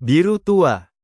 Biru tua.